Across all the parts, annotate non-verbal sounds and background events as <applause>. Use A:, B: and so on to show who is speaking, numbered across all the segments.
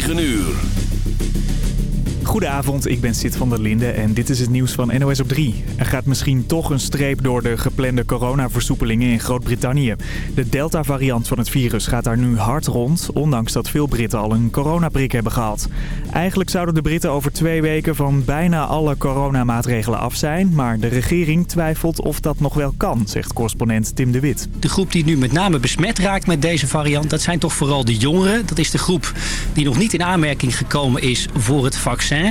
A: 9 uur.
B: Goedenavond, ik ben Sid van der Linde en dit is het nieuws van NOS op 3. Er gaat misschien toch een streep door de geplande coronaversoepelingen in Groot-Brittannië. De Delta-variant van het virus gaat daar nu hard rond, ondanks dat veel Britten al een coronaprik hebben gehad. Eigenlijk zouden de Britten over twee weken van bijna alle coronamaatregelen af zijn, maar de regering twijfelt of dat nog wel kan, zegt correspondent Tim de Wit.
C: De groep die nu met name besmet raakt met deze variant, dat zijn toch vooral de jongeren. Dat is de groep die nog niet in aanmerking gekomen is voor het vaccin.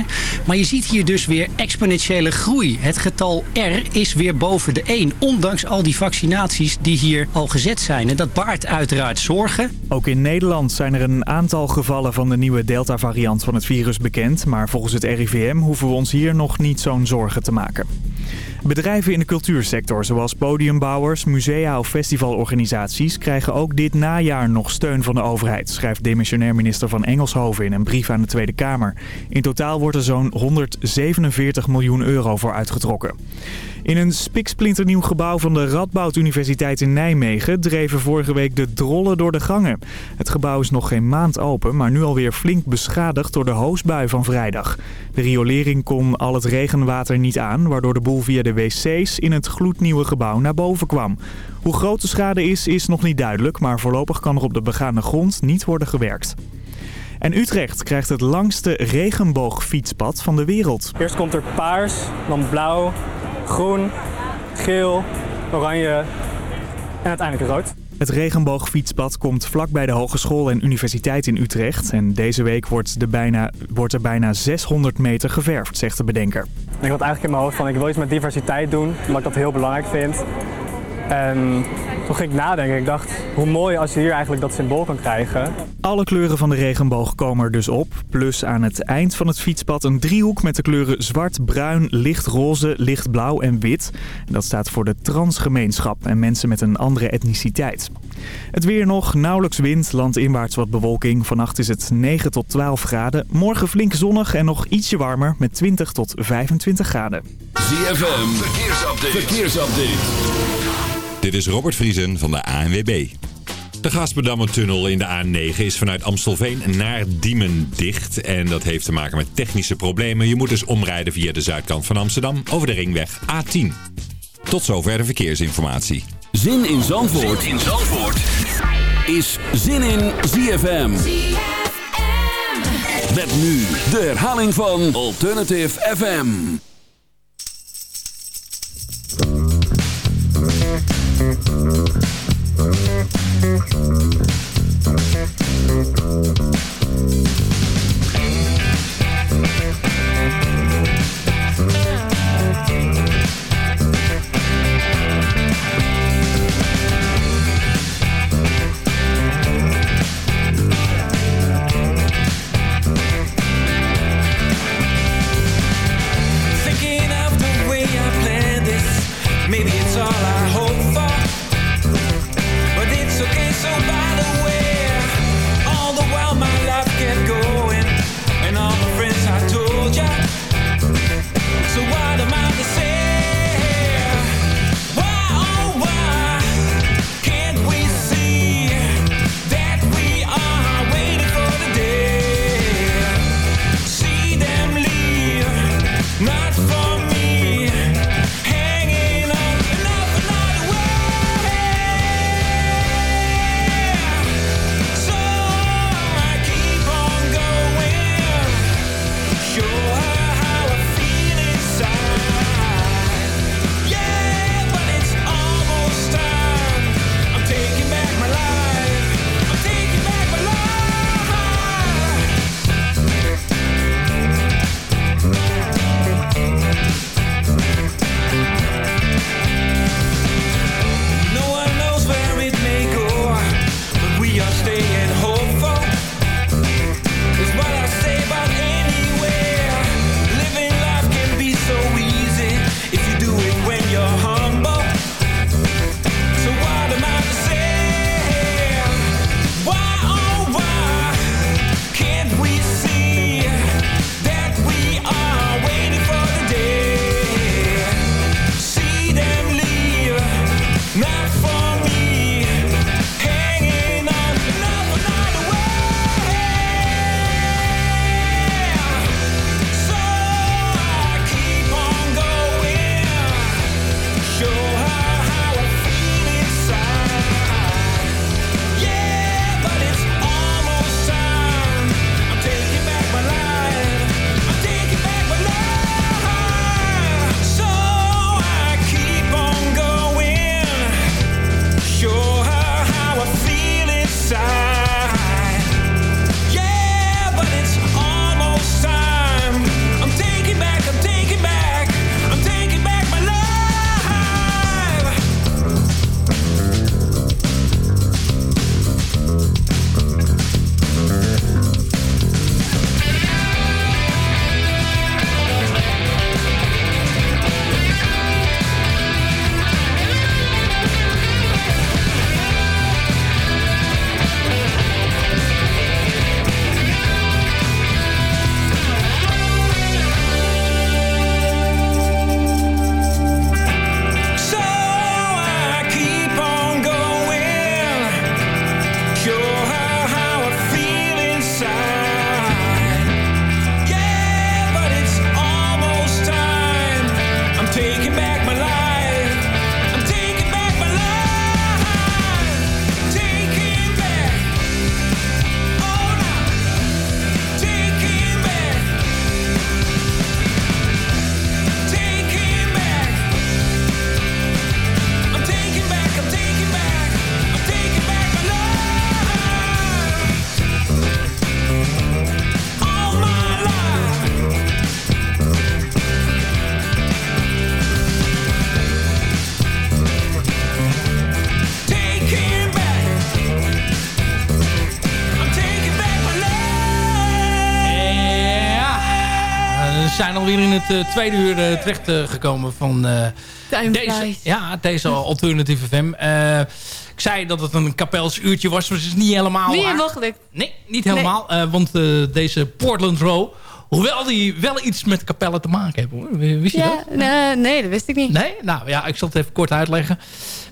C: Maar je ziet hier dus weer exponentiële groei. Het getal R is weer boven de 1, ondanks al die vaccinaties die hier al gezet zijn. En dat baart uiteraard zorgen.
B: Ook in Nederland zijn er een aantal gevallen van de nieuwe Delta-variant van het virus bekend. Maar volgens het RIVM hoeven we ons hier nog niet zo'n zorgen te maken. Bedrijven in de cultuursector, zoals podiumbouwers, musea of festivalorganisaties... krijgen ook dit najaar nog steun van de overheid, schrijft demissionair minister van Engelshoven in een brief aan de Tweede Kamer. In totaal wordt er zo'n 147 miljoen euro voor uitgetrokken. In een spiksplinternieuw gebouw van de Radboud Universiteit in Nijmegen dreven vorige week de drollen door de gangen. Het gebouw is nog geen maand open, maar nu alweer flink beschadigd door de hoosbui van vrijdag. De riolering kon al het regenwater niet aan, waardoor de boel via de wc's in het gloednieuwe gebouw naar boven kwam. Hoe groot de schade is, is nog niet duidelijk, maar voorlopig kan er op de begane grond niet worden gewerkt. En Utrecht krijgt het langste regenboogfietspad van de wereld.
D: Eerst komt er paars, dan blauw, groen, geel, oranje en uiteindelijk rood.
B: Het regenboogfietspad komt vlak bij de hogeschool en universiteit in Utrecht. En deze week wordt, de bijna, wordt er bijna 600 meter geverfd, zegt de bedenker.
D: Ik had eigenlijk in mijn hoofd van ik wil iets met diversiteit doen, omdat ik dat heel belangrijk vind. En toen ging ik nadenken. Ik dacht, hoe mooi als je hier eigenlijk dat symbool kan krijgen.
B: Alle kleuren van de regenboog komen er dus op. Plus aan het eind van het fietspad een driehoek met de kleuren zwart, bruin, lichtroze, lichtblauw en wit. En dat staat voor de transgemeenschap en mensen met een andere etniciteit. Het weer nog, nauwelijks wind, landinwaarts wat bewolking. Vannacht is het 9 tot 12 graden. Morgen flink zonnig en nog ietsje warmer met 20 tot 25 graden.
A: ZFM, verkeersupdate. verkeersupdate.
E: Dit is Robert Vriesen van de ANWB. De Gasperdammer-tunnel in de A9 is vanuit Amstelveen naar Diemen dicht. En dat heeft te maken met technische problemen. Je moet dus omrijden via de zuidkant van Amsterdam over de ringweg A10. Tot zover de verkeersinformatie.
A: Zin in Zandvoort, zin in Zandvoort. is Zin in ZFM. ZFM. Met nu de herhaling van Alternative FM.
F: So het tweede uur terecht gekomen van deze, ja, deze <laughs> Alternative FM. ik zei dat het een kapelsuurtje was, maar het is niet helemaal
G: Niet gelukt.
F: Nee, niet helemaal. want deze Portland Row Hoewel die wel iets met kapellen te maken hebben. Hoor. Wist je
G: ja,
F: dat?
G: Nee, dat wist ik niet.
F: Nee? Nou ja, ik zal het even kort uitleggen.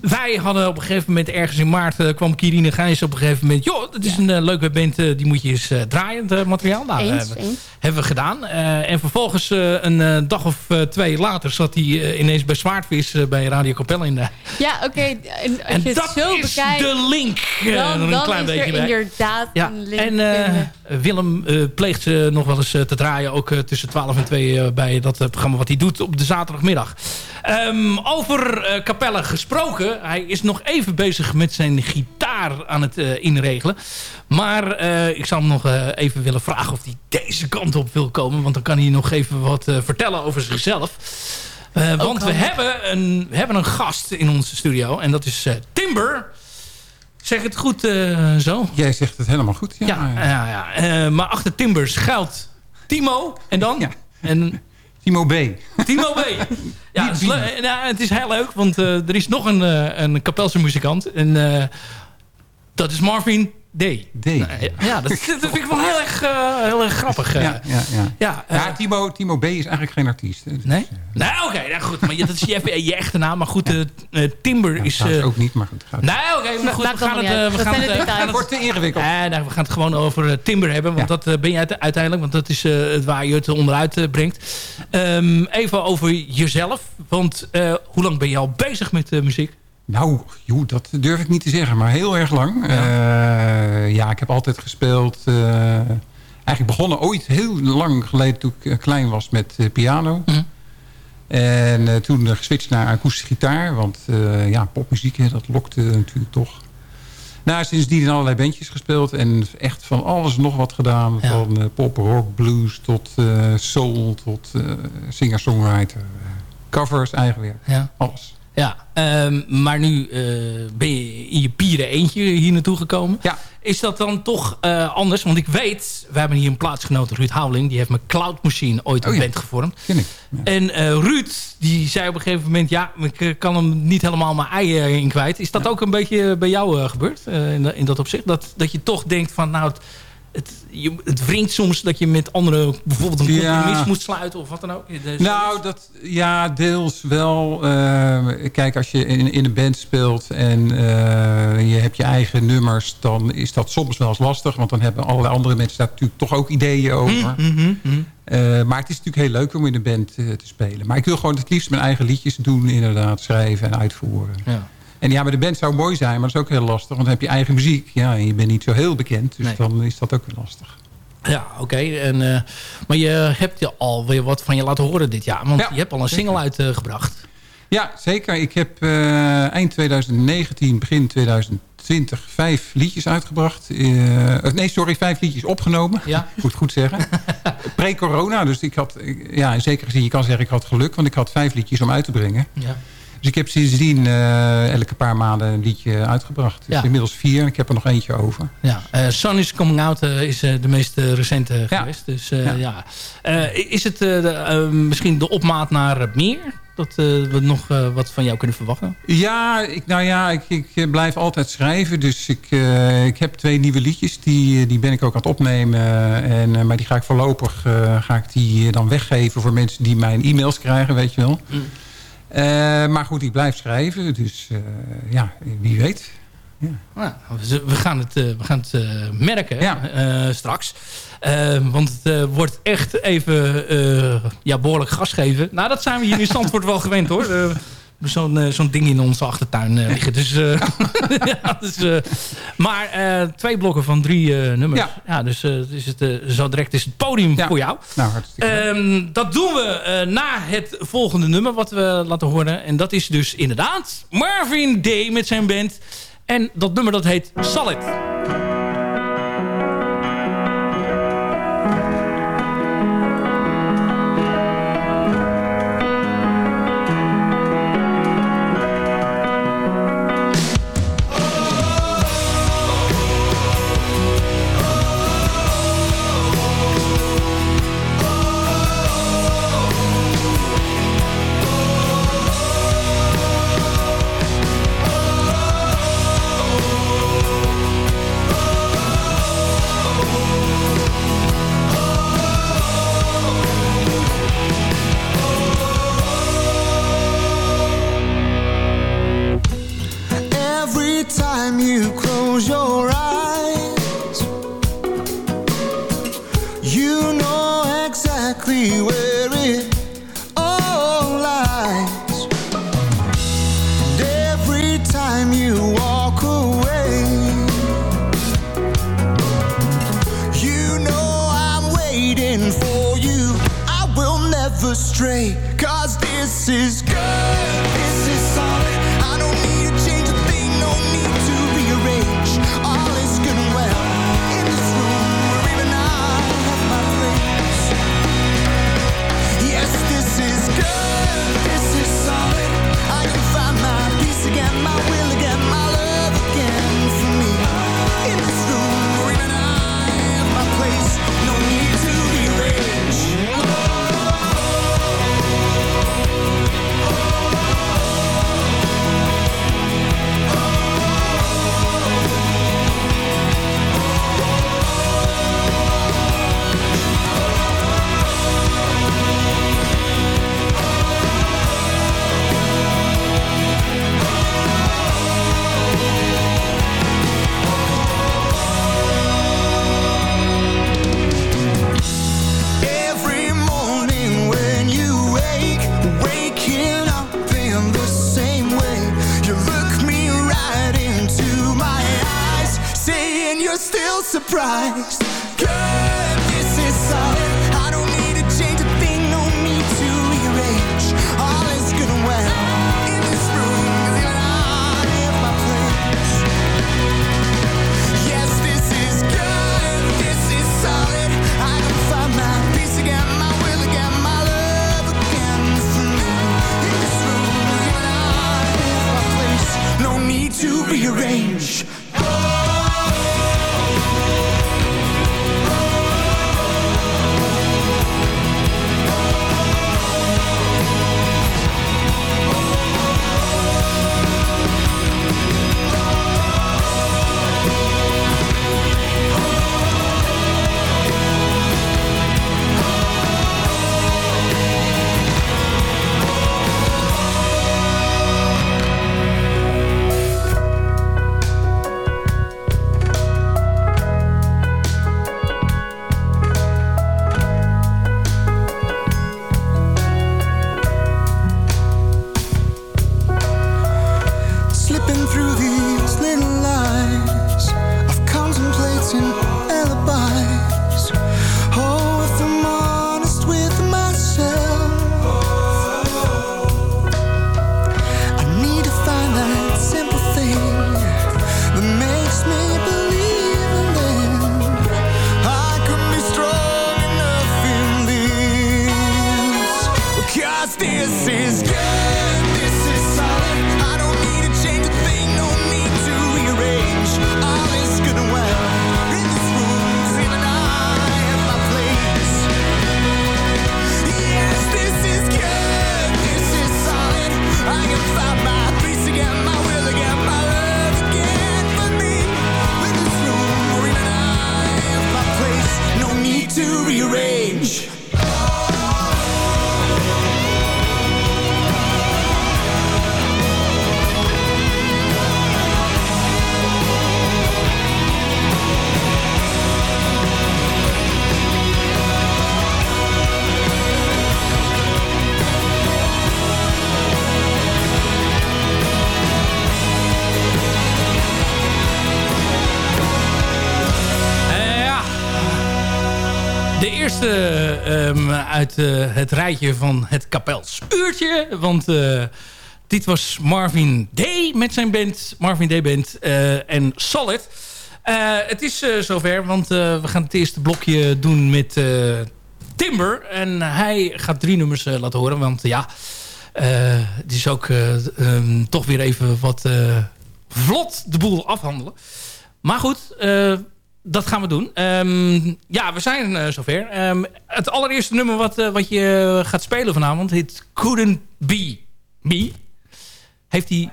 F: Wij hadden op een gegeven moment, ergens in maart, uh, kwam Kirine Gijs op een gegeven moment. Joh, dat is een uh, leuke band, uh, die moet je eens draaien, het materiaal. Nou,
G: eens, eens.
F: hebben we gedaan. en vervolgens een dag of twee later zat hij ineens bij Zwaardvis bij Radio Capelle in de...
G: Ja, oké. Okay. En,
F: dat
G: zo
F: is
G: bekijkt,
F: de link.
G: Dan,
F: een
G: dan
F: klein
G: is
F: beetje
G: er
F: bij.
G: inderdaad
F: ja.
G: een link.
F: En Willem pleegt ze nog wel eens te draaien, ook tussen 12 en 2 bij dat programma wat hij doet op de zaterdagmiddag. Um, over Capelle gesproken. Hij is nog even bezig met zijn gitaar aan het uh, inregelen. Maar uh, ik zou hem nog even willen vragen of hij deze kant op wil komen. Want dan kan hij nog even wat vertellen over zichzelf. want we hebben, een, we hebben een gast in onze studio. En dat is Timber. Zeg het goed zo?
H: Jij zegt het helemaal goed. Ja,
F: ja, ja, ja. maar achter Timber schuilt Timo. En dan?
H: Ja.
F: En
H: Timo B.
F: Timo B. <laughs> Ja, het is, nou, het is heel leuk, want uh, er is nog een, uh, een kapelse muzikant. En uh, dat is Marvin D.
H: D.
F: Nou, ja, dat, dat, vind ik wel heel erg, heel erg grappig.
H: Ja, ja, ja.
F: ja,
H: ja Timo, Timo B is eigenlijk geen artiest. Dus,
F: nee? Nee, oké, okay, nou goed. Maar dat is je, je echte naam. Maar goed, Timber
H: ja,
F: is...
H: Dat ook niet, maar goed. Gaat
F: nee, oké, okay, maar goed. We gaan het... we gaan het,
H: het wordt te ingewikkeld.
F: Nee, nou, we gaan het gewoon over Timber hebben. Want dat ben je uiteindelijk. Want dat is het waar je het onderuit brengt. Um, even over jezelf. Want hoe lang ben je al bezig met muziek?
H: Nou, joh, dat durf ik niet te zeggen, maar heel erg lang. Ja, uh, ja ik heb altijd gespeeld. Uh, eigenlijk begonnen ooit heel lang geleden toen ik klein was met piano.
F: Mm.
H: En toen geswitcht naar akoestische gitaar. Want ja, popmuziek, dat lokte natuurlijk toch. Nou, sindsdien in allerlei bandjes gespeeld. En echt van alles nog wat gedaan.
F: Ja.
H: Van pop, rock, blues tot soul, tot singer-songwriter. covers eigenlijk.
F: Ja.
H: Alles.
F: Ja, um, maar nu uh, ben je in je pieren eentje hier naartoe gekomen.
H: Ja.
F: Is dat dan toch uh, anders? Want ik weet, we hebben hier een plaatsgenoot, Ruud Houweling. Die heeft met Cloud Machine ooit een
H: oh, ja.
F: band gevormd.
H: Ken ik. Ja.
F: En uh, Ruud, die zei op een gegeven moment... ja, ik kan hem niet helemaal mijn ei in kwijt. Is dat ja. ook een beetje bij jou gebeurd? In, in, dat opzicht? Dat, dat je toch denkt van... nou, het, het, je, het wringt soms dat je met anderen bijvoorbeeld een compromis ja. moet sluiten of wat dan ook.
H: Dus nou, dat, ja, deels wel. Uh, kijk, als je in, in een band speelt en uh, je hebt je eigen nummers, dan is dat soms wel eens lastig. Want dan hebben allerlei andere mensen daar natuurlijk toch ook ideeën over.
F: Mm, mm, mm.
H: Uh, maar het is natuurlijk heel leuk om in een band te spelen. Maar ik wil gewoon het liefst mijn eigen liedjes doen, inderdaad, schrijven en uitvoeren.
F: Ja.
H: En ja, maar de band zou mooi zijn, maar dat is ook heel lastig. Want dan heb je eigen muziek. Ja, en je bent niet zo heel bekend. Dus
F: nee.
H: dan is dat ook weer lastig.
F: Ja, oké. Okay. Uh, maar je hebt je alweer wat van je laten horen dit jaar. Want
H: ja,
F: je hebt al een single uitgebracht.
H: Ja, zeker. Ik heb uh, eind 2019, begin 2020 vijf liedjes uitgebracht. nee, sorry, vijf liedjes opgenomen.
F: Ja.
H: Ik <laughs> moet goed zeggen. <laughs> Pre-corona, dus ik had, ja, in zekere zin, je kan zeggen ik had geluk. Want ik had vijf liedjes om uit te brengen.
F: Ja.
H: Dus ik heb sindsdien uh, elke paar maanden een liedje uitgebracht. Dus
F: ja.
H: inmiddels vier en ik heb er nog eentje over.
F: Ja, uh, Sun is Coming Out uh, is de meest recente ja. geweest. Dus ja. ja. is het de, misschien de opmaat naar meer? Dat we nog wat van jou kunnen verwachten?
H: Ja, ik, nou ja, ik, ik blijf altijd schrijven. Dus ik, ik heb twee nieuwe liedjes. Die, die ben ik ook aan het opnemen. En, maar die ga ik voorlopig ga ik die dan weggeven voor mensen die mijn e-mails krijgen, weet je wel.
F: Mm.
H: Uh, maar goed, ik blijf schrijven. Dus uh, ja, wie weet. Ja.
F: Nou, we gaan het, uh, we gaan het merken
H: ja.
F: straks. want het wordt echt even ja, behoorlijk gas geven. Nou, dat zijn we hier in Zandvoort wel gewend hoor. <laughs> Zo'n uh, zo'n ding in onze achtertuin uh, liggen. Dus, uh, <laughs> ja, dus, maar twee blokken van drie nummers.
H: Ja.
F: ja dus is het, zo direct is het podium
H: ja.
F: voor jou.
H: Nou, hartstikke
F: um, dat doen we na het volgende nummer wat we laten horen. En dat is dus inderdaad Marvin Day met zijn band. En dat nummer dat heet Solid. Eh, het rijtje van het kapelspuurtje. Want eh, dit was Marvin D. met zijn band. Marvin D. Band eh, en Solid. het is zover, want we gaan het eerste blokje doen met Timber. En hij gaat drie nummers laten horen, want ja... het is ook ehm, toch weer even wat vlot de boel afhandelen. Maar goed, dat gaan we doen. Ehm, ja, we zijn eh, zover. Ehm, het allereerste nummer wat, eh, wat je gaat spelen vanavond... heet Couldn't Be Me. Heeft hij...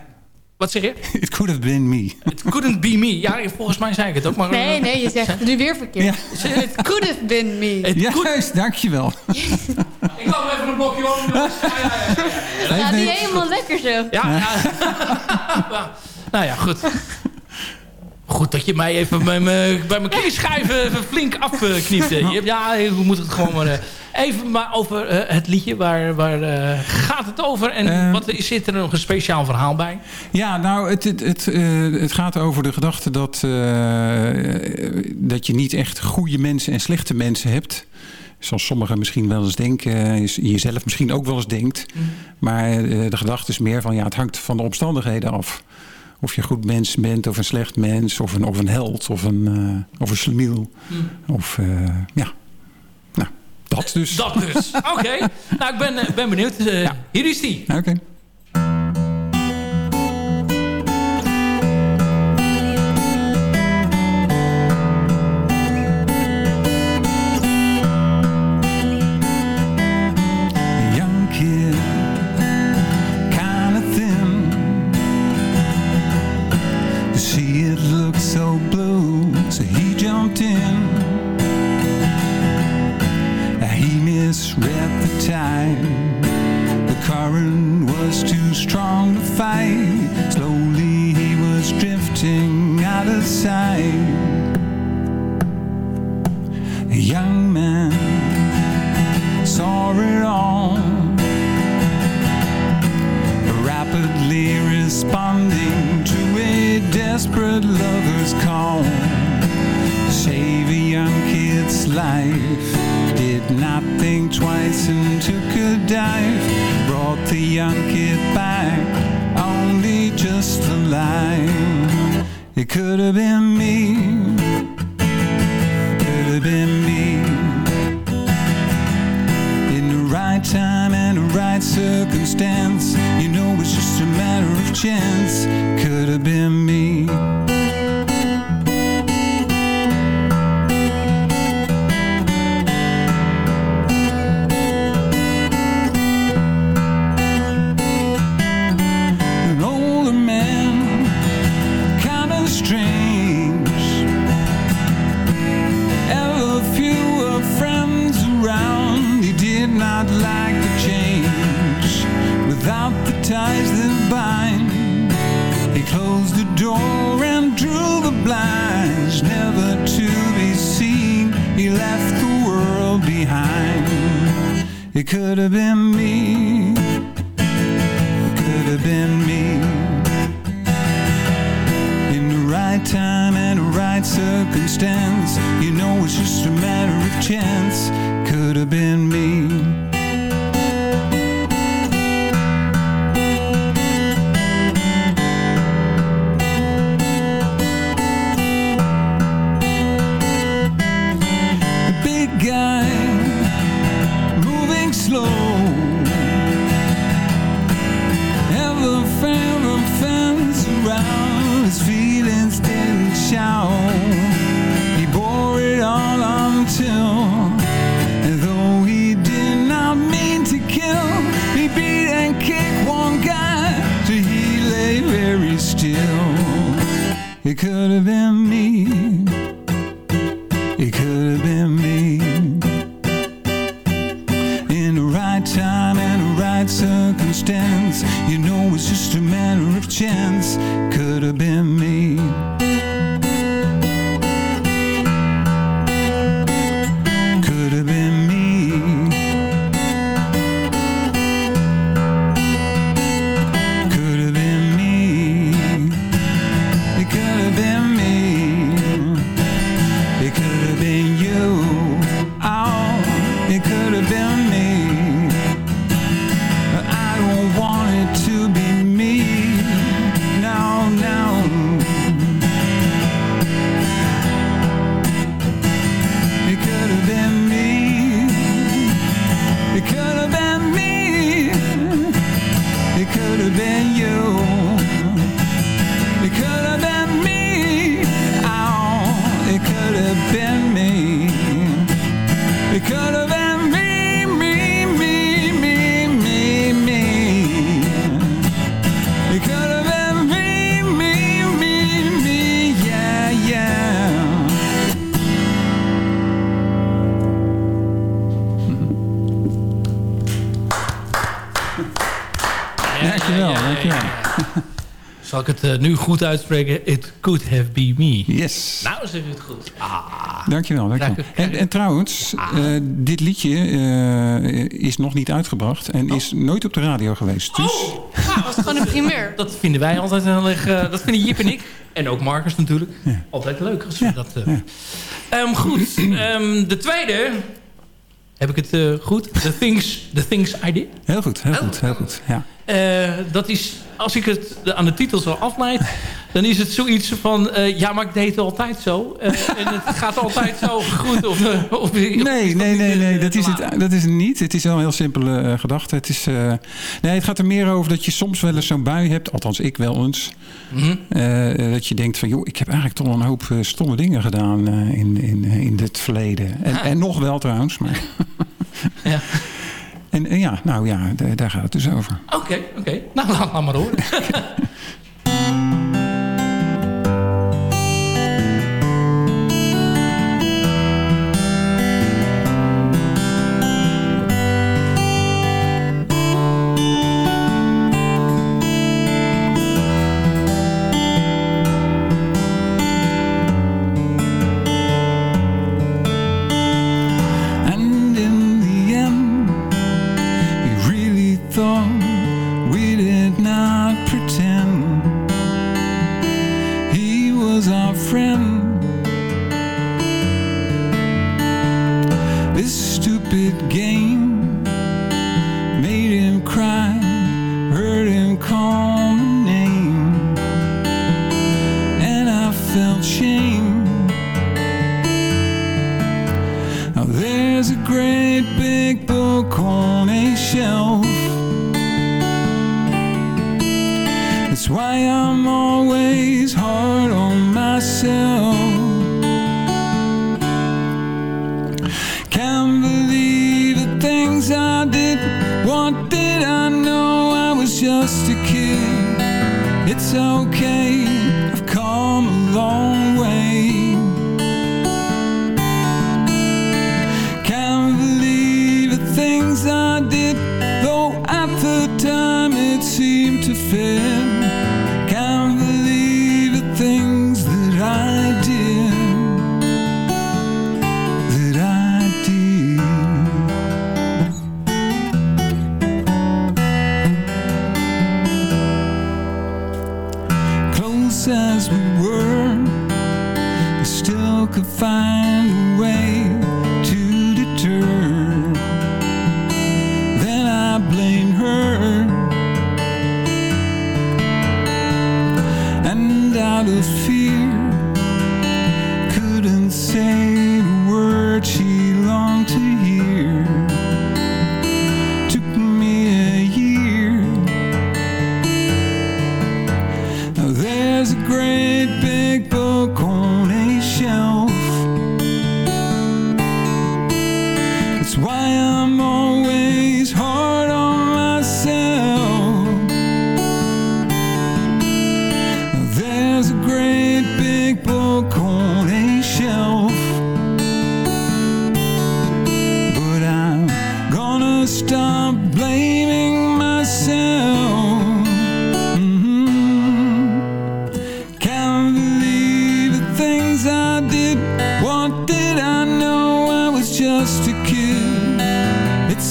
F: Wat zeg je? <laughs>
I: It couldn't be me.
F: It couldn't be me. Ja, volgens mij zei ik het ook. Maar,
G: nee, eh, nee, je zegt het nu weer verkeerd. Ja. It could have been me.
F: It
I: juist, dankjewel. Yes. <laughs>
F: ik kwam even een blokje om. <laughs> Ja, ja.
G: die helemaal lekker zo.
F: ja. Nou ja, goed. Goed dat je mij even bij mijn, bij mijn flink afknipt. Ja, we moeten het gewoon maar... Eh, even maar over eh, het liedje. Waar, waar eh, gaat het over? En wat, zit er nog een speciaal verhaal bij?
H: Ja, nou, het, het, het, gaat over de gedachte dat, dat je niet echt goede mensen en slechte mensen hebt zoals sommigen misschien wel eens denken, jezelf misschien ook wel eens denkt. Mm. Maar de gedachte is meer van, ja, het hangt van de omstandigheden af of je een goed mens bent of een slecht mens of een, of een held of een, uh, of een slumiel, hmm. Of eh, ja, nou, dat dus.
F: Dat dus, oké. <laughs> Nou, ik ben, eh, ben benieuwd. Ja. Hier is die.
H: Oké. Goed uitspreken? It could have been me.
F: Yes.
H: Nou, zeg je het goed. Ah.
F: Dankjewel, dankjewel. En, en trouwens,
H: Ah.
F: eh, dit liedje eh, is nog niet uitgebracht en is nooit op de radio geweest. Dus
H: Oh,
G: Dat was gewoon een primeur. <laughs>
H: Dat vinden wij altijd heel erg... eh, dat vinden Jip en ik. En ook Marcus natuurlijk. Altijd leuk als we dat... eh. Ehm, goed. Ehm, de tweede... Heb ik het eh, goed? The Things, the things I Did.
F: heel goed, heel
H: Oh.
F: goed, heel goed. Ja.
H: Eh, dat is, als ik het aan de titel zo afleid, dan is het zoiets van, eh, ja, maar ik deed het altijd zo. Eh, en <laughs> het gaat altijd zo goed. Of, eh, of,
F: Nee, nee, nee, nee, dat is het, dat is het niet. Het is wel een heel simpele gedachte. Het, is, nee, het gaat er meer over dat je soms wel eens zo'n bui hebt. Althans, ik wel eens.
H: Mhm.
F: Dat je denkt van, joh, ik heb eigenlijk toch een hoop stomme dingen gedaan in, in, in het verleden. En,
H: Ah.
F: en nog wel trouwens. Maar
H: Ja. <laughs>
F: en, en ja, nou ja, daar gaat het dus over.
H: Oké, oké. Nou, laat, laat maar horen. <laughs>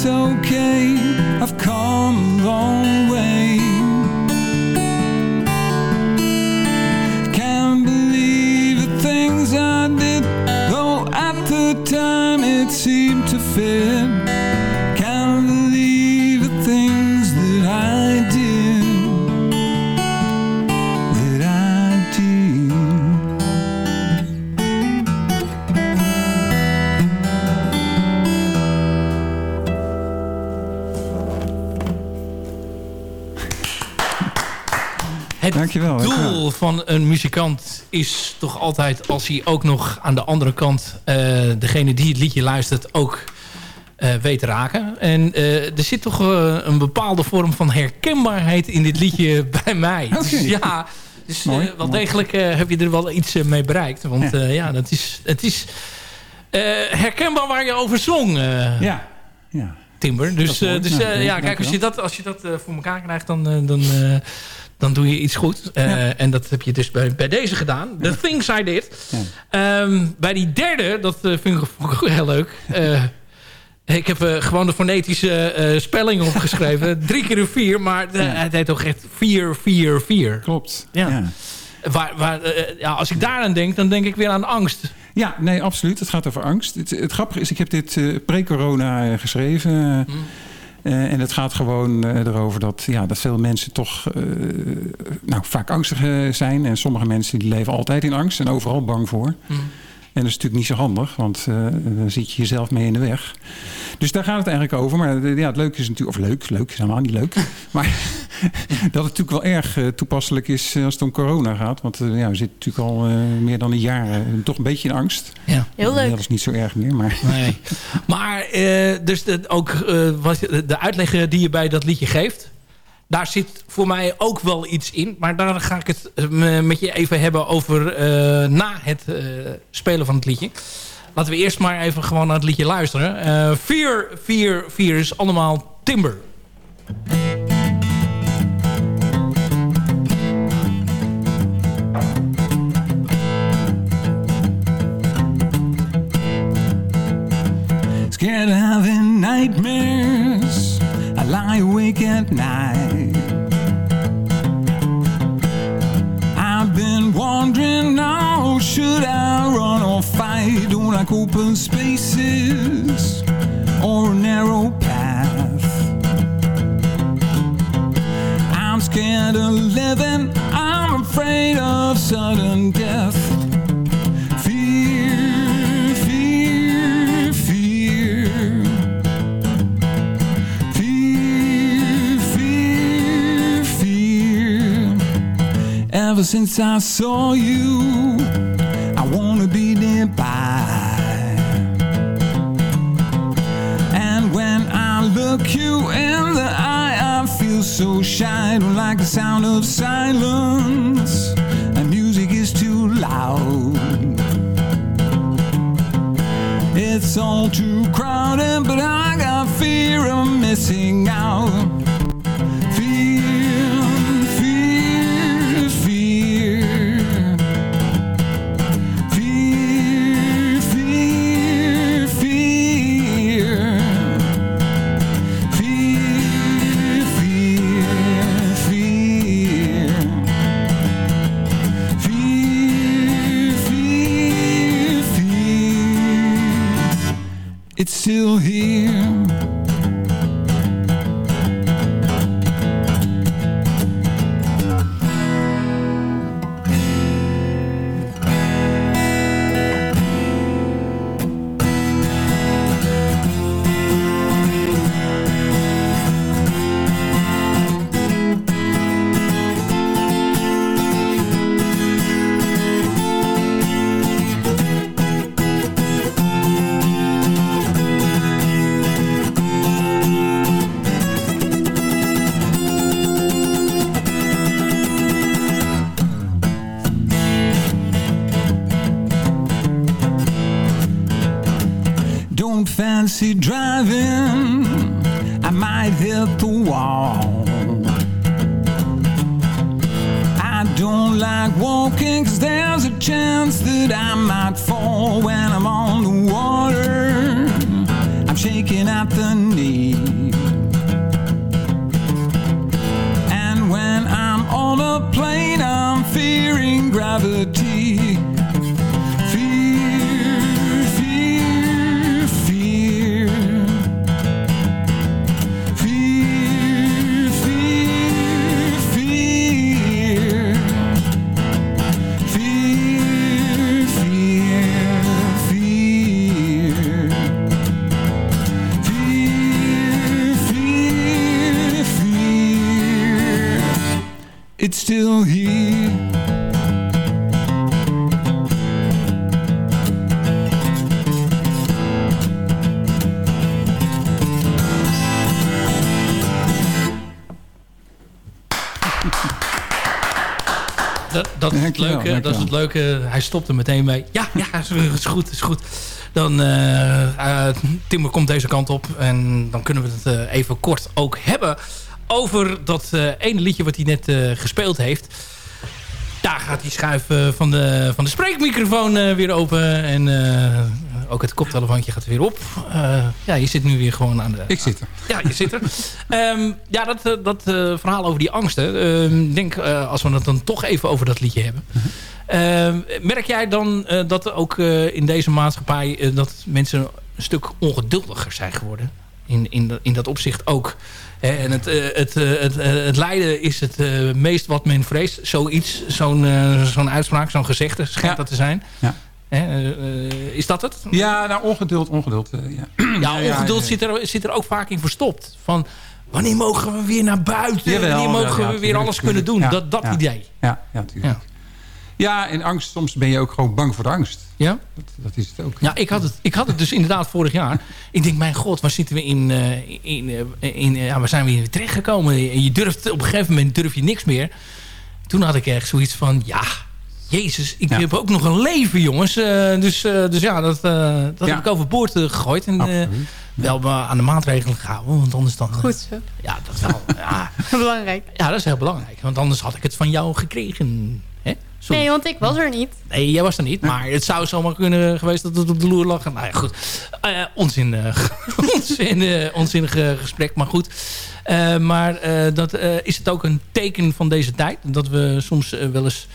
J: okay, I've come a long way. Can't believe the things I did, though at the time it seemed to fit.
H: Van een muzikant is toch altijd... als hij ook nog aan de andere kant... eh, degene die het liedje luistert ook eh, weet raken. En eh, er zit toch een bepaalde vorm van herkenbaarheid in dit liedje <laughs> bij mij. Dus ja, dus,
F: Mooi,
H: wel
F: mooi.
H: degelijk heb je er wel iets mee bereikt. Want
F: Ja.
H: ja, dat is, het is herkenbaar waar je over zong,
F: Ja, ja.
H: Timber. Dus, dus
F: Nou,
H: ja, kijk, als je dat, als je dat voor elkaar krijgt, dan, dan,
F: dan doe je iets goed. Uh, En dat heb je dus bij, bij deze gedaan. The Things I Did. Ja. Um, bij die derde, dat uh, vind ik ook heel leuk. Uh, ik heb gewoon de fonetische spelling opgeschreven. <laughs> Drie keer een vier, maar het heet toch echt vier, vier, vier.
K: Klopt.
F: Ja. ja. Waar, waar, ja, als ik daaraan denk, dan denk ik weer aan angst.
K: Ja, nee, absoluut. Het gaat over angst. Het, het grappige is, ik heb dit pre-corona geschreven. Mm. Uh, en het gaat gewoon uh, erover dat, ja, dat veel mensen toch uh, nou, vaak angstig zijn. En sommige mensen die leven altijd in angst en overal bang voor. Mm. En dat is natuurlijk niet zo handig, want dan zit je jezelf mee in de weg. Dus daar gaat het eigenlijk over. Maar ja, het leuke is natuurlijk, of leuk, leuk is helemaal niet leuk. <laughs> Maar <laughs> dat het natuurlijk wel erg toepasselijk is als het om corona gaat. Want ja, we zitten natuurlijk al meer dan een jaar toch een beetje in angst.
F: Ja.
G: Heel leuk.
K: Dat is niet zo erg meer. Maar,
F: nee. <laughs> maar dus de, ook wat, de uitleg die je bij dat liedje geeft daar zit voor mij ook wel iets in. Maar daar ga ik het met je even hebben over uh, na het uh, spelen van het liedje. Laten we eerst maar even gewoon naar het liedje luisteren. 4, 4, 4 is allemaal Timber.
H: Scared of having nightmares I lie awake at night. I've been wondering now Should I run or fight? Don't like open spaces Or a narrow path I'm scared of living I'm afraid of sudden death Ever since I saw you I wanna be nearby. And when I look you in the eye I feel so shy. Don't like the sound of silence. And music is too loud. It's all too crowded But I got fear of missing out
F: Dat, dat, is het
K: Dankjewel,
F: leuke, dat is het leuke. Hij stopt er meteen mee. Ja, ja, is, goed, is goed. Dan, eh eh, Timmer komt deze kant op. En dan kunnen we het eh, even kort ook hebben over dat ene liedje wat hij net gespeeld heeft. Daar gaat die schuif van, de, van de spreekmicrofoon weer open. En ook het koptelefoontje gaat weer op. ja, je zit nu weer gewoon aan de...
H: Ik zit er.
F: Ja, je zit er. um, <laughs> ja, dat, dat verhaal over die angsten. Ik denk, als we het dan toch even over dat liedje hebben. -huh. merk jij dan dat ook in deze maatschappij... dat mensen een stuk ongeduldiger zijn geworden? In, in, in dat opzicht ook. En het, het, het, het, lijden is het meest wat men vreest. Zoiets, zo'n zo'n uitspraak, zo'n gezegde schijnt
H: ja.
F: dat te zijn.
H: Ja.
F: Is dat het?
H: Ja, nou ongeduld, ongeduld. <clears throat> ja.
F: ja, ongeduld Zit, er, zit er ook vaak in verstopt. Van, wanneer mogen we weer naar buiten?
H: Jawel,
F: wanneer mogen
H: ja,
F: we weer alles kunnen doen? dat dat idee.
H: Ja, ja, natuurlijk. Ja, en angst, soms ben je ook gewoon bang voor de angst.
F: Ja?
H: Dat, dat is het ook.
F: Ja, ik had het, ik had het dus inderdaad vorig jaar. <laughs> Ik denk, mijn god, waar zitten we in... Uh, in, in ja, waar zijn we hier terechtgekomen? En je durft, op een gegeven moment durf je niks meer. Toen had ik echt zoiets van, ja... Jezus, ik ja. heb ook nog een leven, jongens. Uh, dus, dus ja, dat, dat ja. heb ik overboord gegooid. En wel aan de maatregelen gehouden. Want anders dan...
G: Goed zo.
F: Ja, dat is wel... ja. <laughs>
G: belangrijk.
F: Ja, dat is heel belangrijk. Want anders had ik het van jou gekregen. Hè?
G: Nee, want ik was er niet.
F: Nee, jij was er niet. Maar het zou zomaar kunnen geweest dat het op de loer lag. Nou ja, goed. Uh, <laughs> onzin, uh, onzin, uh, onzinnig gesprek, maar goed. maar dat, is het ook een teken van deze tijd? Dat we soms wel eens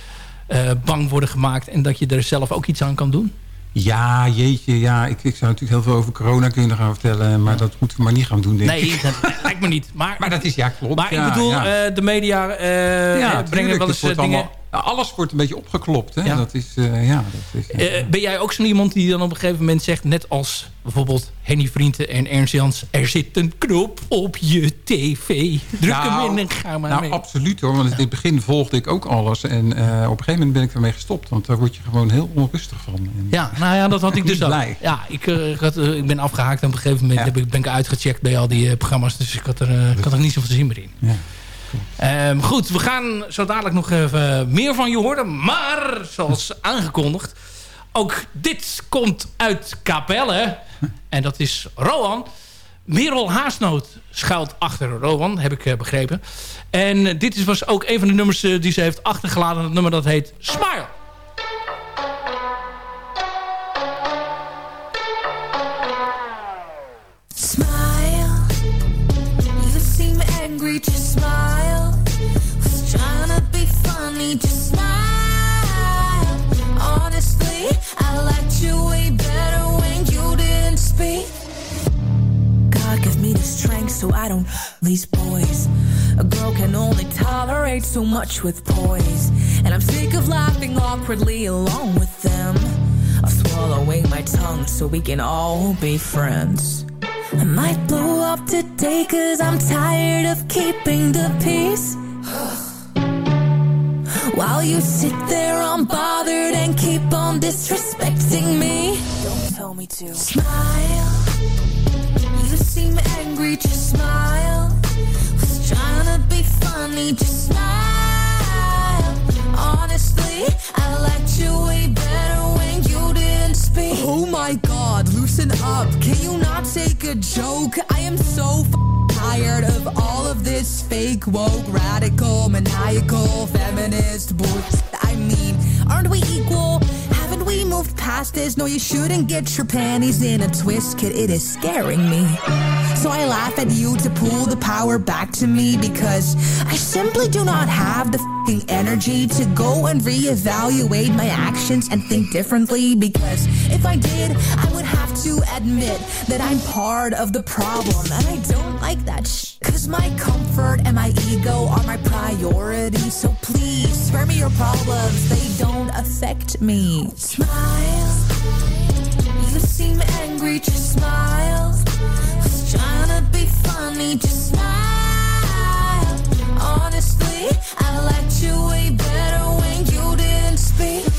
F: bang worden gemaakt... en dat je er zelf ook iets aan kan doen?
H: Ja, jeetje, ja. Ik, ik zou natuurlijk heel veel over corona kunnen gaan vertellen. Maar ja. dat moeten we maar niet gaan doen, denk
F: nee,
H: ik.
F: Nee, dat <laughs> lijkt me niet. Maar,
H: maar dat is, ja, klopt.
F: Maar
H: ja,
F: ik bedoel,
H: ja.
F: uh, de media uh, ja, brengen wel eens dingen...
H: Allemaal, alles wordt een beetje opgeklopt. Hè? Dat is, uh, ja, dat is,
F: uh, ben jij ook zo'n iemand die dan op een gegeven moment zegt... net als bijvoorbeeld Henny Vrienden en Ernst Jans... er zit een knop op je tv. Druk
H: nou,
F: hem in en ga maar
H: nou,
F: mee.
H: absoluut hoor. Want in het begin volgde ik ook alles. En uh, op een gegeven moment ben ik ermee gestopt. Want daar word je gewoon heel onrustig van. En
F: ja, nou ja, dat had <laughs> ik dus ook.
H: Blij.
F: Ja, ik, had, ik ben afgehaakt. En op een gegeven moment ja. heb ik, ben ik uitgecheckt bij al die programma's. Dus ik had er, ik had er niet zoveel zin meer in.
H: Ja.
F: Um, goed, we gaan zo dadelijk nog even meer van je horen. Maar, zoals aangekondigd... ook dit komt uit Capelle. En dat is Rowan. Merel Haasnoot schuilt achter Rowan, heb ik uh, begrepen. En dit was ook een van de nummers uh, die ze heeft achtergelaten. Het nummer dat heet. Smile.
L: So I don't these boys. A girl can only tolerate so much with poise. And I'm sick of laughing awkwardly along with them. Of swallowing my tongue so we can all be friends. I might blow up today cause I'm tired of keeping the peace. <sighs> While you sit there unbothered and keep on disrespecting me. Don't tell me to smile. Seem angry, just smile. Was trying to be funny, just smile. Honestly, I liked you way better when you didn't speak.
M: Oh my god, loosen up. Can you not take a joke? I am so tired of all of this fake, woke, radical, maniacal, feminist bullshit. I mean, aren't we equal? Moved past this? No, you shouldn't get your panties in a twist, kid. It is scaring me. So I laugh at you to pull the power back to me because I simply do not have the fing energy to go and reevaluate my actions and think differently. Because if I did, I would have to admit that I'm part of the problem. And I don't like that sh- Cause my comfort and my ego are my priority. So please, spare me your problems, they don't affect me.
L: Smile. You seem angry, just smile. Was trying to be funny, just smile Honestly, I liked you way better when you didn't speak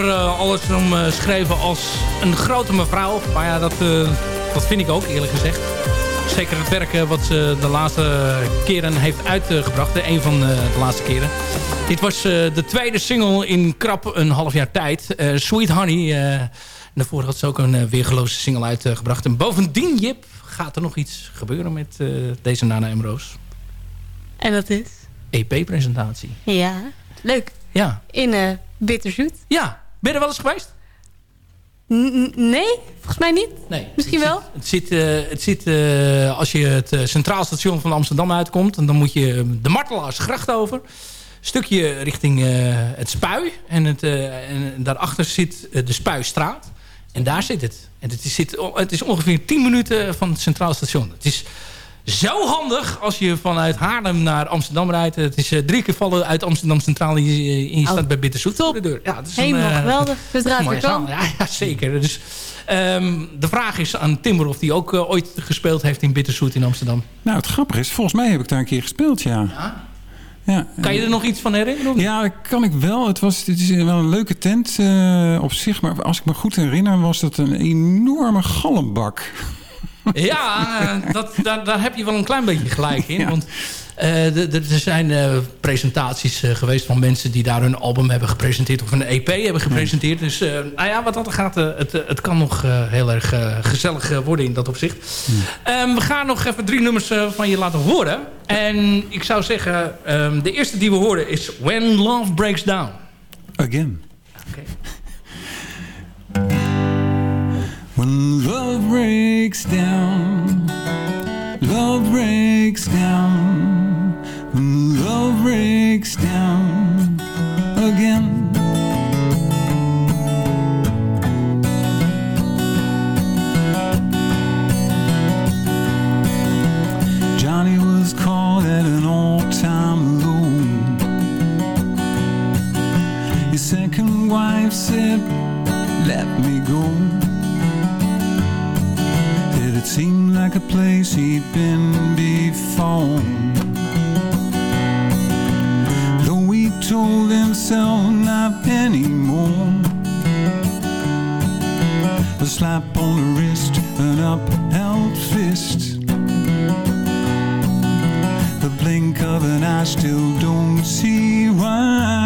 F: er eh, alles om eh, geschreven als een grote mevrouw. Maar ja, dat, eh, dat vind ik ook eerlijk gezegd. Zeker het werk wat ze de laatste keren heeft uitgebracht. De een van de laatste keren. Dit was de tweede single in krap een half jaar tijd. Sweet Honey. daarvoor had ze ook een uh, weergeloze single uitgebracht. En bovendien, Jip, gaat er nog iets gebeuren met deze Nana Emroos.
G: En dat is?
F: EP-presentatie.
G: Ja, leuk.
F: Ja.
G: In eh Bitterzoet.
F: Ja. Ben je er wel eens geweest?
G: N- nee, volgens mij niet.
F: Nee.
G: Misschien wel.
F: Het zit, eh, het zit eh, als je het eh, Centraal Station van Amsterdam uitkomt... en dan moet je de Martelaarsgracht over. Stukje richting het Spui. En, het, en daarachter zit de Spuistraat. En daar zit het. En het is, zit, het is ongeveer 10 minuten van het Centraal Station. Het is zo handig als je vanuit Haarlem naar Amsterdam rijdt. Het is eh, drie keer vallen uit Amsterdam Centraal en je, en je
G: Oh.
F: staat bij Bitterzoet voor de deur. Ja, het is een,
G: Helemaal
F: eh,
G: geweldig. Zodra het
F: mooie
G: weer kan.
F: zaal. Ja, ja, zeker. Dus, ehm, de vraag is aan Timber of hij ook eh, ooit gespeeld heeft in Bitterzoet in Amsterdam.
H: Nou, het grappige is, volgens mij heb ik daar een keer gespeeld, ja. ja.
F: Kan je er nog iets van herinneren?
H: Ja, dat kan ik wel. Het, was, het is wel een leuke tent eh, op zich. Maar als ik me goed herinner, was dat een enorme galmbak.
F: Ja, eh, dat, daar, daar heb je wel een klein beetje gelijk in. Want eh, er zijn eh, presentaties geweest van mensen die daar hun album hebben gepresenteerd. Of een EP hebben gepresenteerd. Dus nou ja, wat dat gaat, het, het kan nog heel erg gezellig worden in dat opzicht. Ehm, we gaan nog even drie nummers van je laten horen. En ik zou zeggen, ehm, de eerste die we horen is When Love Breaks Down.
H: Again. <laughs> When love breaks down, love breaks down, when love breaks down again. Johnny was caught at an all-time low. His second wife said, let me go. Did it seem like a place he'd been before? Though he told himself not anymore. A slap on the wrist, an upheld fist. The blink of an eye still don't see why.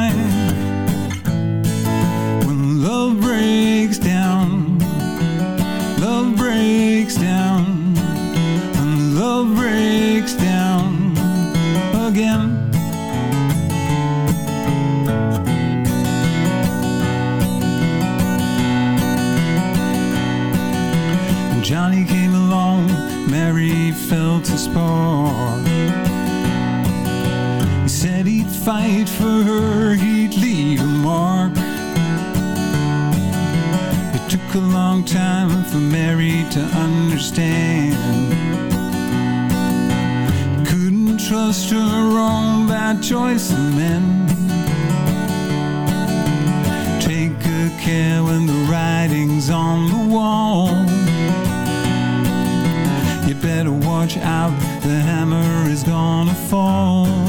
H: Fight for her, he'd leave a mark. It took a long time for Mary to understand. Couldn't trust her own bad choice of men. Take good care when the writing's on the wall. You better watch out, the hammer is gonna fall.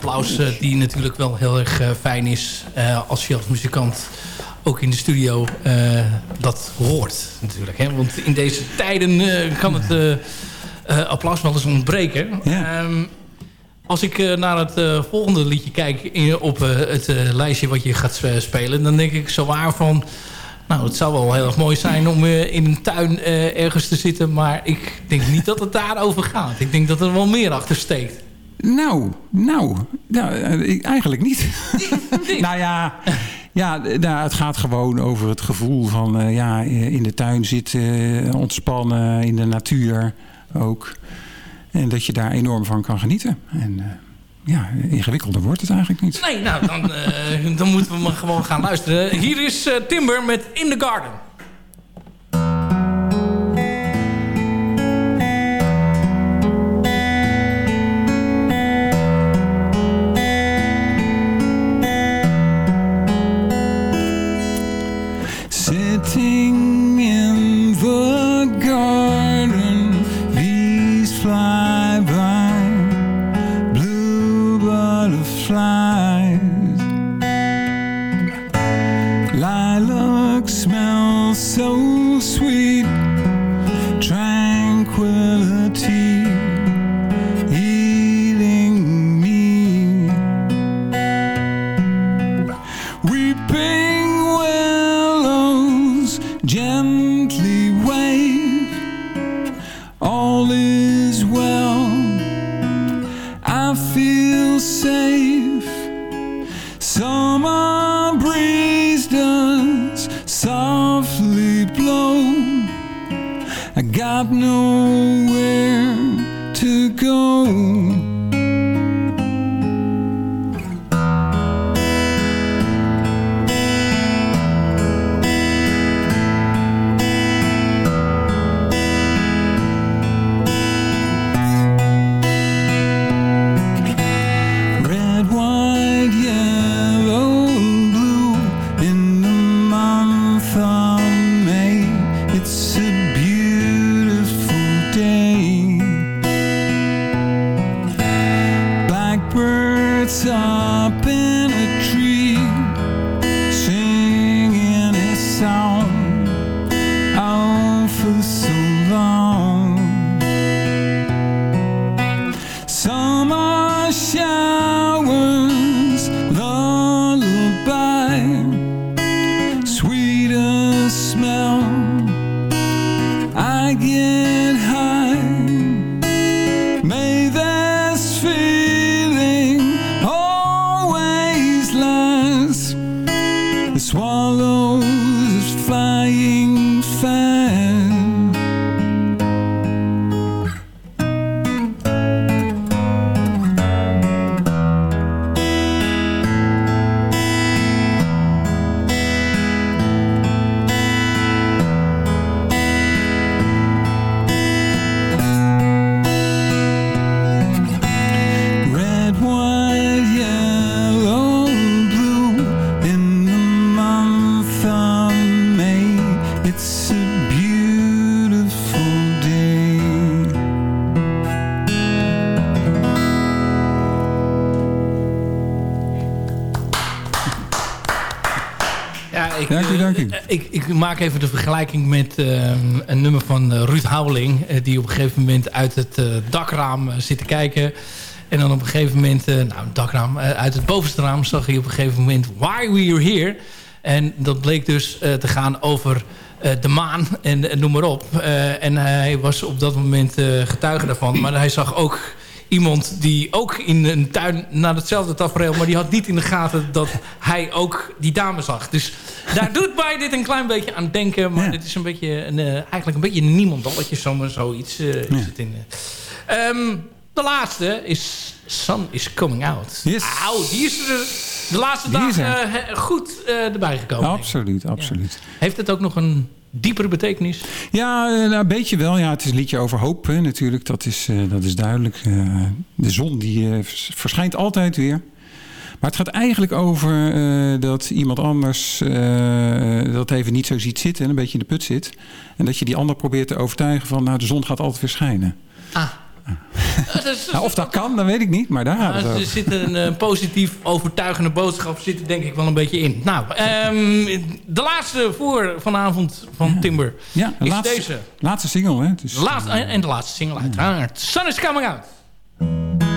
F: Applaus eh, die natuurlijk wel heel erg eh, fijn is eh, als je als muzikant ook in de studio dat hoort natuurlijk. Hè? Want in deze tijden kan het applaus wel eens ontbreken. Ehm, als ik naar het volgende liedje kijk in, op het lijstje wat je gaat spelen... dan denk ik zo waar van... Nou, het zou wel heel erg mooi zijn om in een tuin ergens te zitten. Maar ik denk niet dat het daarover gaat. Ik denk dat er wel meer achter steekt.
N: Nou, nou, nou eh, eigenlijk niet. <laughs> <laughs> nou ja, ja nou, het gaat gewoon over het gevoel van eh, ja, eh, in de tuin zitten, ontspannen, in de natuur ook. En dat je daar enorm van kan genieten. En ja, ingewikkelder wordt het eigenlijk niet.
F: Nee, nou, dan, dan moeten we maar gewoon gaan luisteren. Hier is Timber met In the Garden. Ik, maak even de vergelijking met eh, een nummer van eh, Ruud Houweling... eh, die op een gegeven moment uit het eh, dakraam zit te kijken... En dan op een gegeven moment, nou, dakraam, uit het bovenste raam zag hij op een gegeven moment Why We're Here. En dat bleek dus te gaan over de maan en, noem maar op. En hij was op dat moment getuige daarvan. Maar hij zag ook iemand die ook in een tuin naar hetzelfde tafereel... maar die had niet in de gaten dat hij ook die dame zag. Dus daar doet mij dit een klein beetje aan denken. Maar dit is een beetje een, eh, eigenlijk een beetje een niemandalletje. Zomaar zoiets eh, is het in. Ehm, de laatste is Sun is Coming Out.
H: Yes.
F: Die is er de laatste dagen goed erbij gekomen.
H: Absoluut, absoluut.
F: Heeft het ook nog een diepere betekenis?
H: Ja, nou, een beetje wel. Ja, het is een liedje over hoop hè, natuurlijk. Dat is, dat is duidelijk. De zon die vers- verschijnt altijd weer. Maar het gaat eigenlijk over eh, dat iemand anders eh, dat even niet zo ziet zitten. En een beetje in de put zit. En dat je die ander probeert te overtuigen van... nou, de zon gaat altijd weer schijnen.
F: Ah. <laughs>
H: Nou, of dat kan, dat weet ik niet. Maar daar gaat het
F: er zit een eh, positief overtuigende boodschap zit er denk ik wel een beetje in. Nou, ehm, de laatste voor vanavond van Timber
H: Ja, de
F: is
H: laatste,
F: deze.
H: laatste single. Hè? Dus,
F: De laatste, en de laatste single uiteraard. Sun is coming out.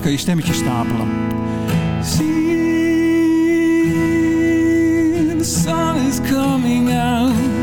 O: Kan je stemmetje stapelen.
H: See, the sun is coming out.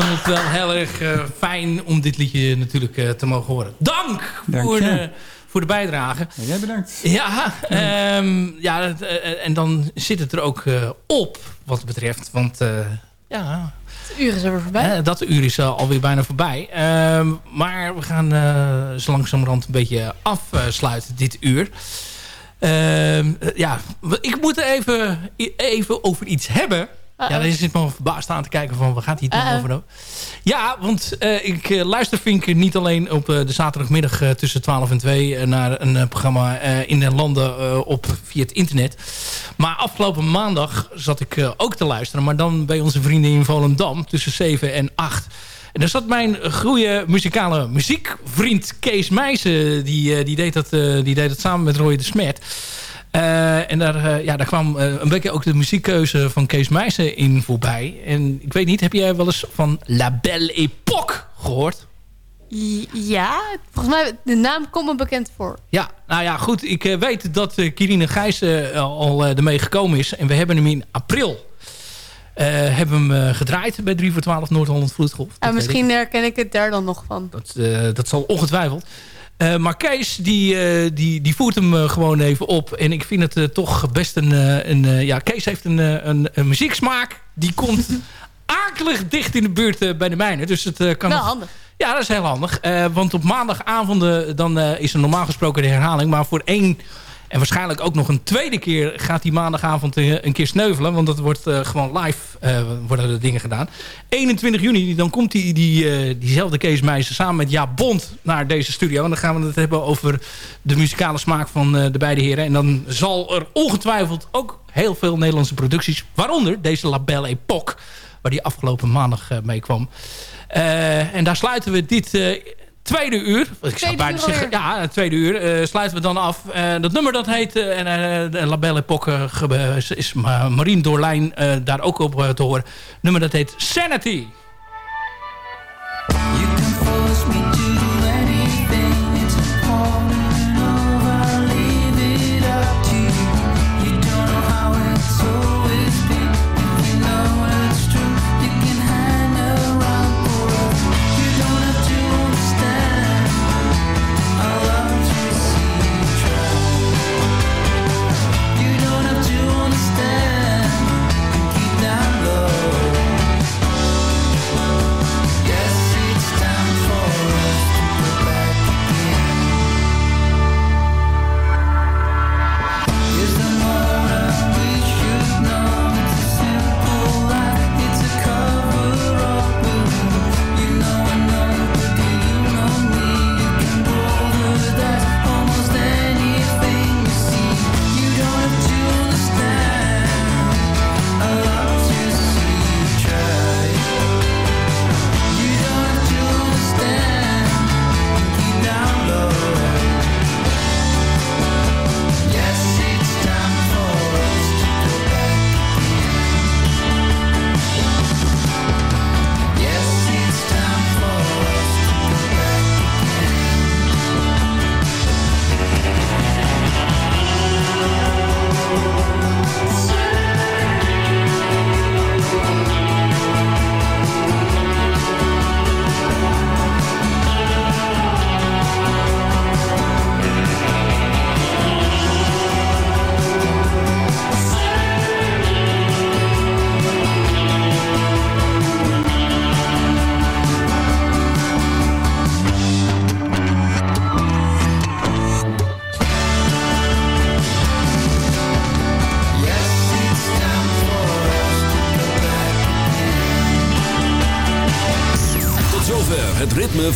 F: Vonden het wel heel erg eh, fijn om dit liedje natuurlijk eh, te mogen horen. Dank
O: Dank
F: voor de, voor de bijdrage.
O: Jij bedankt.
F: Ja, ehm, ja eh, en dan zit het er ook op wat betreft. Want eh, ja,
G: Het uur is er voorbij.
F: dat uur is uh, alweer bijna voorbij. Ehm, maar we gaan eh, zo langzamerhand een beetje afsluiten dit uur. Ehm, eh, ja, ik moet er even, even over iets hebben. Ja, daar zit me verbaasd aan te kijken van, waar gaat hij het nou
G: Uh-oh.
F: over? Ja, want eh, ik eh, luister Vink niet alleen op eh, de zaterdagmiddag eh, tussen 12 en 2 eh, naar een eh, programma eh, in de landen eh, op via het internet. Maar afgelopen maandag zat ik eh, ook te luisteren, maar dan bij onze vrienden in Volendam tussen 7 en 8. En daar zat mijn goede muzikale muziekvriend Kees Meijsen. Die, eh, die, deed dat, eh, die deed dat samen met Roy de Smet. Eh, en daar, eh, ja, daar kwam eh, een beetje ook de muziekkeuze van Kees Meijsen in voorbij. En ik weet niet, heb jij wel eens van La Belle Époque gehoord?
G: Ja, volgens mij, de naam komt me bekend voor.
F: Ja, nou ja, goed. Ik weet dat uh, Kirine Gijs eh, al ermee gekomen is. En we hebben hem in april hebben hem, gedraaid bij 3 voor 12 Noord-Holland Vloedgolf. Dat
G: En misschien herken ik het daar dan nog van.
F: Dat, dat zal ongetwijfeld. Eh, maar Kees, die, eh, die, die voert hem eh, gewoon even op. En ik vind het toch best een... een ja, Kees heeft een, een, een muzieksmaak. Die komt <laughs> akelig dicht in de buurt bij de mijne. Dus het kan
G: Wel
F: nog-
G: handig.
F: Ja, dat is heel handig. Want op maandagavonden dan is er normaal gesproken de herhaling. Maar voor één en waarschijnlijk ook nog een tweede keer gaat die maandagavond eh, een keer sneuvelen. Want dat wordt eh, gewoon live eh, worden de dingen gedaan. 21 juni, dan komt die, die, diezelfde Kees samen met Jaap Bond naar deze studio. En dan gaan we het hebben over de muzikale smaak van de beide heren. En dan zal er ongetwijfeld ook heel veel Nederlandse producties... waaronder deze La Belle Époque, waar die afgelopen maandag mee kwam... En daar sluiten we dit tweede uur. Ik zou
G: Tweede
F: bijna
G: uur
F: zeggen, ja, het tweede uur. eh, sluiten we dan af. Eh, dat nummer dat heet eh, en, eh, de La Belle Époque eh, ge- is, is Ma- Marien Doorlijn eh, daar ook op te horen. nummer dat heet Sanity.